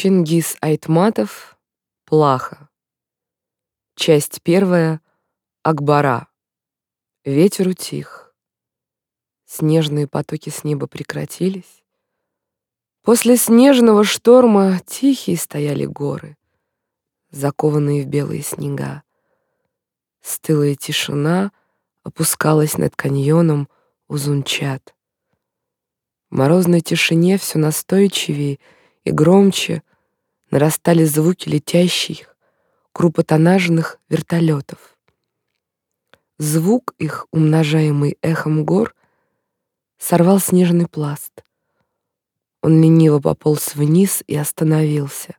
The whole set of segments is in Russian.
Чингис Айтматов, Плаха. Часть первая. Акбара. Ветер утих. Снежные потоки с неба прекратились. После снежного шторма тихие стояли горы, закованные в белые снега. Стылая тишина опускалась над каньоном Узунчат. В морозной тишине все настойчивее и громче нарастали звуки летящих, крупотонажных вертолетов. Звук их, умножаемый эхом гор, сорвал снежный пласт. Он лениво пополз вниз и остановился.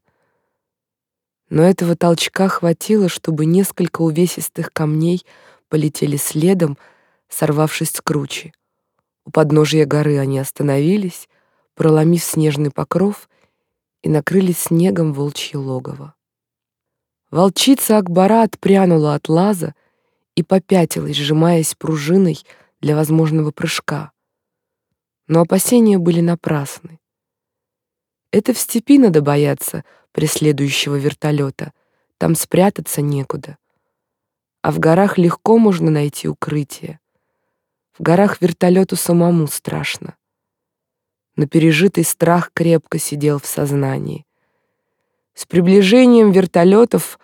Но этого толчка хватило, чтобы несколько увесистых камней полетели следом, сорвавшись с кручи. У подножия горы они остановились, проломив снежный покров и накрыли снегом волчье логово. Волчица Акбара отпрянула от лаза и попятилась, сжимаясь пружиной для возможного прыжка. Но опасения были напрасны. Это в степи надо бояться преследующего вертолета, там спрятаться некуда. А в горах легко можно найти укрытие. В горах вертолету самому страшно но пережитый страх крепко сидел в сознании. С приближением вертолетов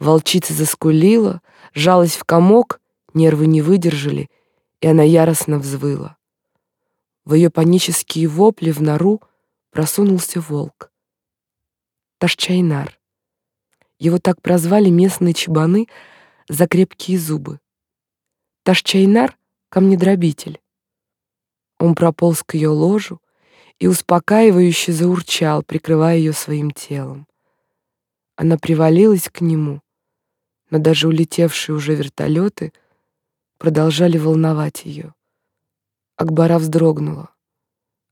волчица заскулила, жалась в комок, нервы не выдержали, и она яростно взвыла. В ее панические вопли в нору просунулся волк. Ташчайнар. Его так прозвали местные чебаны за крепкие зубы. Ташчайнар — камнедробитель. Он прополз к ее ложу, и успокаивающе заурчал, прикрывая ее своим телом. Она привалилась к нему, но даже улетевшие уже вертолеты продолжали волновать ее. Акбара вздрогнула.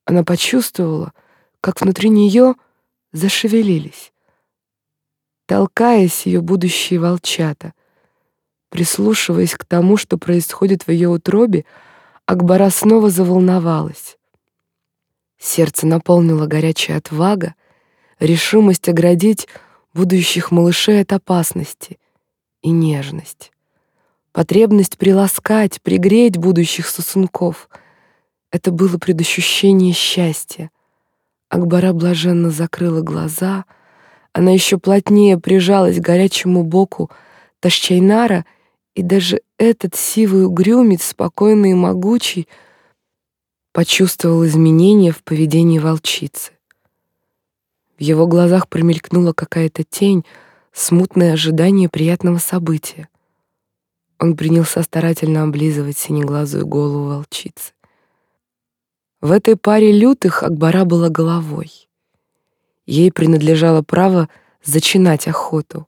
Она почувствовала, как внутри нее зашевелились, толкаясь ее будущие волчата. Прислушиваясь к тому, что происходит в ее утробе, Акбара снова заволновалась. Сердце наполнило горячая отвага, решимость оградить будущих малышей от опасности и нежность. Потребность приласкать, пригреть будущих сосунков. Это было предощущение счастья. Акбара блаженно закрыла глаза, она еще плотнее прижалась к горячему боку Ташчайнара, и даже этот сивый угрюмец, спокойный и могучий, почувствовал изменения в поведении волчицы. В его глазах промелькнула какая-то тень, смутное ожидание приятного события. Он принялся старательно облизывать синеглазую голову волчицы. В этой паре лютых Акбара была головой. Ей принадлежало право зачинать охоту,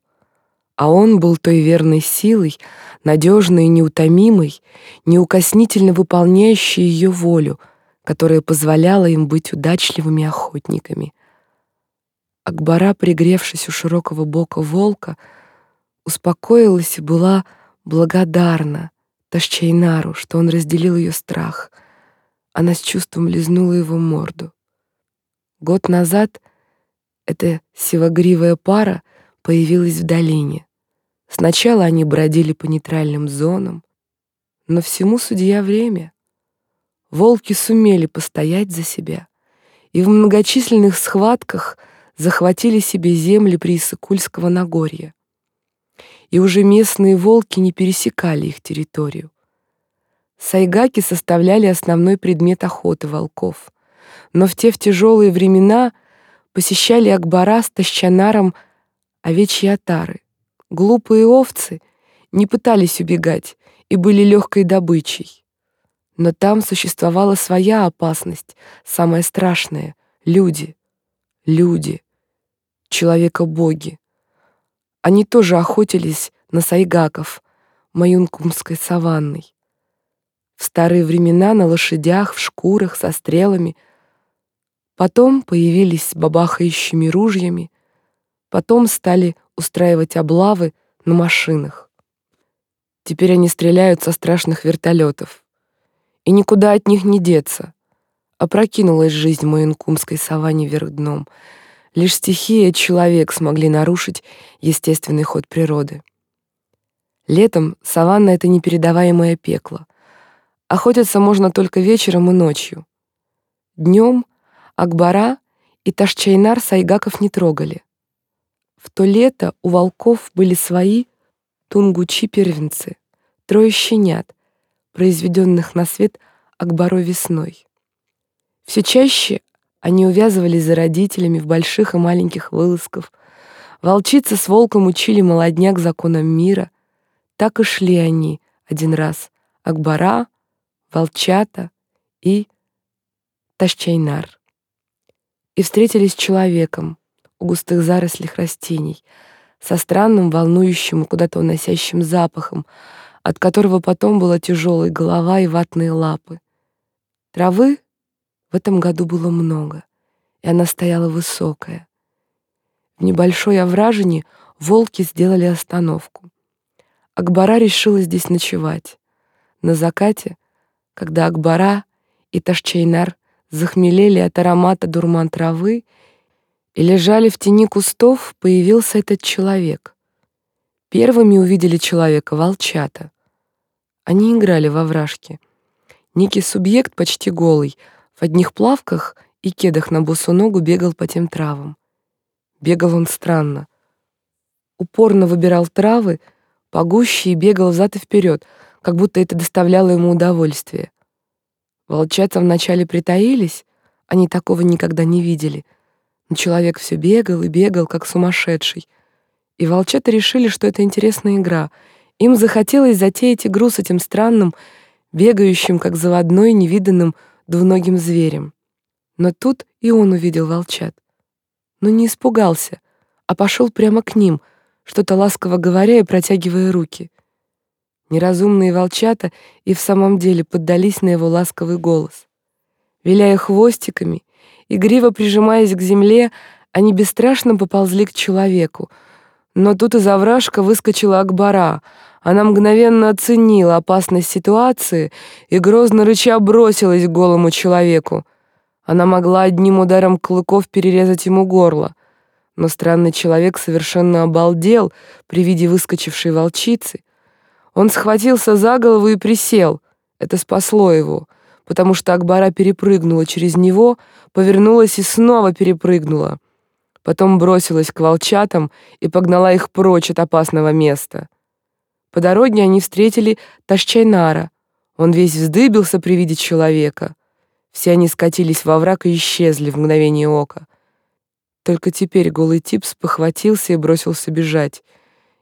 а он был той верной силой, надежной и неутомимой, неукоснительно выполняющей ее волю — которая позволяла им быть удачливыми охотниками. Акбара, пригревшись у широкого бока волка, успокоилась и была благодарна Ташчайнару, что он разделил ее страх. Она с чувством лизнула его морду. Год назад эта сивогривая пара появилась в долине. Сначала они бродили по нейтральным зонам, но всему судья время — волки сумели постоять за себя и в многочисленных схватках захватили себе земли Приисыкульского Нагорья. И уже местные волки не пересекали их территорию. Сайгаки составляли основной предмет охоты волков, но в те в тяжелые времена посещали Акбара с Тащанаром овечьи отары. Глупые овцы не пытались убегать и были легкой добычей. Но там существовала своя опасность, самая страшная — люди. Люди. Человека-боги. Они тоже охотились на сайгаков, маюнкумской саванной. В старые времена на лошадях, в шкурах, со стрелами. Потом появились бабахающими ружьями. Потом стали устраивать облавы на машинах. Теперь они стреляют со страшных вертолетов и никуда от них не деться. Опрокинулась жизнь в Маянкумской саванне вверх дном. Лишь стихия человек смогли нарушить естественный ход природы. Летом саванна — это непередаваемое пекло. Охотиться можно только вечером и ночью. Днем Акбара и Ташчайнар сайгаков не трогали. В то лето у волков были свои тунгучи-первенцы, трое щенят, произведенных на свет Акбарой весной. Все чаще они увязывались за родителями в больших и маленьких вылазках. Волчица с волком учили молодняк законам мира. Так и шли они один раз. Акбара, волчата и Ташчайнар. И встретились с человеком у густых зарослях растений, со странным, волнующим, куда-то уносящим запахом, от которого потом была тяжелая голова и ватные лапы. Травы в этом году было много, и она стояла высокая. В небольшой овражине волки сделали остановку. Акбара решила здесь ночевать. На закате когда Акбара и Ташчайнар захмелели от аромата дурман травы и лежали в тени кустов, появился этот человек. Первыми увидели человека волчата. Они играли во вражки. Некий субъект, почти голый, в одних плавках и кедах на босу ногу бегал по тем травам. Бегал он странно. Упорно выбирал травы, погуще и бегал взад и вперед — как будто это доставляло ему удовольствие. Волчата вначале притаились, они такого никогда не видели. Но человек все бегал и бегал, как сумасшедший. И волчата решили, что это интересная игра. Им захотелось затеять игру с этим странным, бегающим, как заводной, невиданным двуногим зверем. Но тут и он увидел волчат. Но не испугался, а пошел прямо к ним, что-то ласково говоря и протягивая руки. Неразумные волчата и в самом деле поддались на его ласковый голос. Виляя хвостиками, игриво прижимаясь к земле, они бесстрашно поползли к человеку. Но тут из овражка выскочила Акбара. Она мгновенно оценила опасность ситуации и грозно рыча бросилась к голому человеку. Она могла одним ударом клыков перерезать ему горло. Но странный человек совершенно обалдел при виде выскочившей волчицы он схватился за голову и присел. Это спасло его, потому что Акбара перепрыгнула через него, повернулась и снова перепрыгнула. Потом бросилась к волчатам и погнала их прочь от опасного места. По дороге они встретили Ташчайнара. Он весь вздыбился при виде человека. Все они скатились во враг и исчезли в мгновение ока. Только теперь голый тип спохватился и бросился бежать —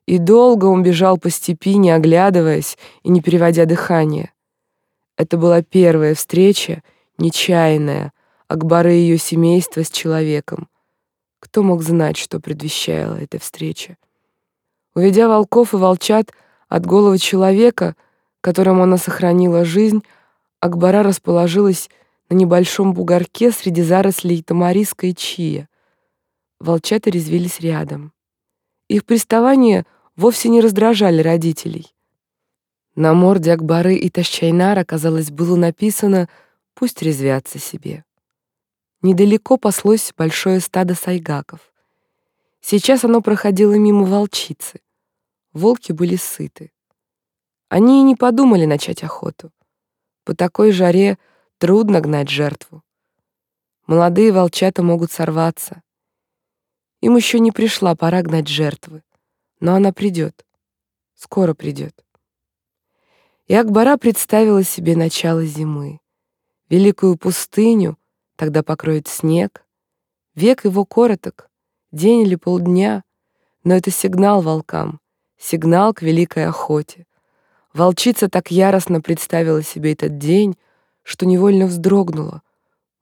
и долго он бежал по степи, не оглядываясь и не переводя дыхание. Это была первая встреча, нечаянная, Акбары и ее семейства с человеком. Кто мог знать, что предвещала эта встреча? Уведя волков и волчат от голого человека, которому она сохранила жизнь, Акбара расположилась на небольшом бугорке среди зарослей тамариска и чия. Волчата резвились рядом. Их приставание — вовсе не раздражали родителей. На морде Акбары и Тащайнара, казалось, было написано «пусть резвятся себе». Недалеко паслось большое стадо сайгаков. Сейчас оно проходило мимо волчицы. Волки были сыты. Они и не подумали начать охоту. По такой жаре трудно гнать жертву. Молодые волчата могут сорваться. Им еще не пришла пора гнать жертвы. Но она придет. Скоро придет. И Акбара представила себе начало зимы. Великую пустыню, тогда покроет снег. Век его короток, день или полдня, но это сигнал волкам, сигнал к великой охоте. Волчица так яростно представила себе этот день, что невольно вздрогнула,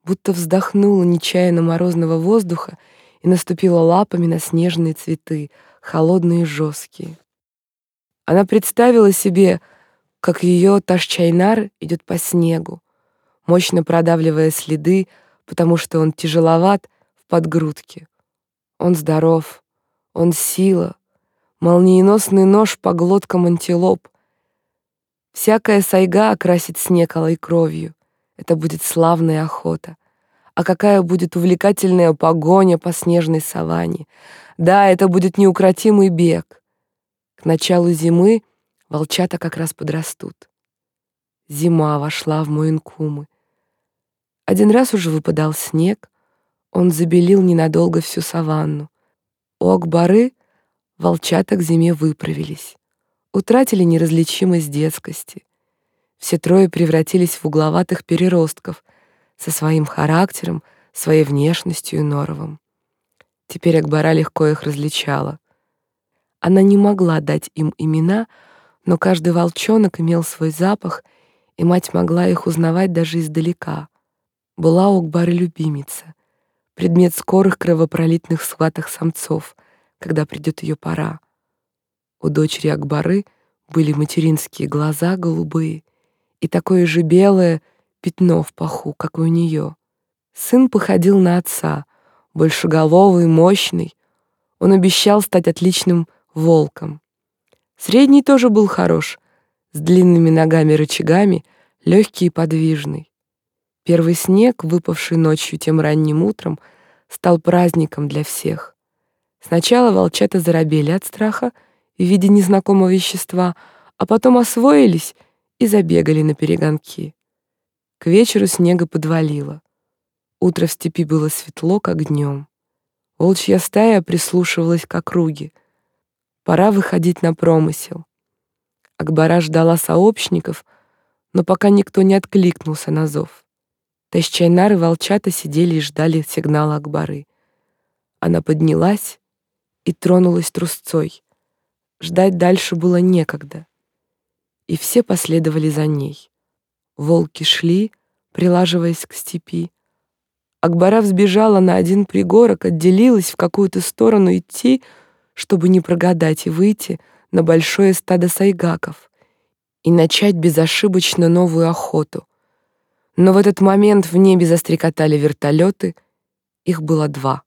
будто вздохнула нечаянно морозного воздуха и наступила лапами на снежные цветы, холодные и жесткие. Она представила себе, как ее Ташчайнар идет по снегу, мощно продавливая следы, потому что он тяжеловат в подгрудке. Он здоров, он сила, молниеносный нож по глоткам антилоп. Всякая сайга окрасит снег алой кровью. Это будет славная охота. а какая будет увлекательная погоня по снежной саванне. Да, это будет неукротимый бег. К началу зимы волчата как раз подрастут. Зима вошла в Моинкумы. Один раз уже выпадал снег, он забелил ненадолго всю саванну. У Акбары волчата к зиме выправились, утратили неразличимость детскости. Все трое превратились в угловатых переростков со своим характером, своей внешностью и норовом. Теперь Акбара легко их различала. Она не могла дать им имена, но каждый волчонок имел свой запах, и мать могла их узнавать даже издалека. Была у Акбары любимица, предмет скорых кровопролитных схваток самцов, когда придет ее пора. У дочери Акбары были материнские глаза голубые и такое же белое пятно в паху, как и у нее. Сын походил на отца, большеголовый, мощный. Он обещал стать отличным волком. Средний тоже был хорош, с длинными ногами-рычагами, легкий и подвижный. Первый снег, выпавший ночью тем ранним утром, стал праздником для всех. Сначала волчата заробели от страха в виде незнакомого вещества, а потом освоились и забегали на перегонки. К вечеру снега подвалило. Утро в степи было светло, как днем. Волчья стая прислушивалась к округе. Пора выходить на промысел. Акбара ждала сообщников, но пока никто не откликнулся на зов. Тащайнар и волчата сидели и ждали сигнала Акбары. Она поднялась и тронулась трусцой. Ждать дальше было некогда. И все последовали за ней. Волки шли, прилаживаясь к степи. Акбара взбежала на один пригорок, отделилась в какую-то сторону идти, чтобы не прогадать и выйти на большое стадо сайгаков и начать безошибочно новую охоту. Но в этот момент в небе застрекотали вертолеты, их было два.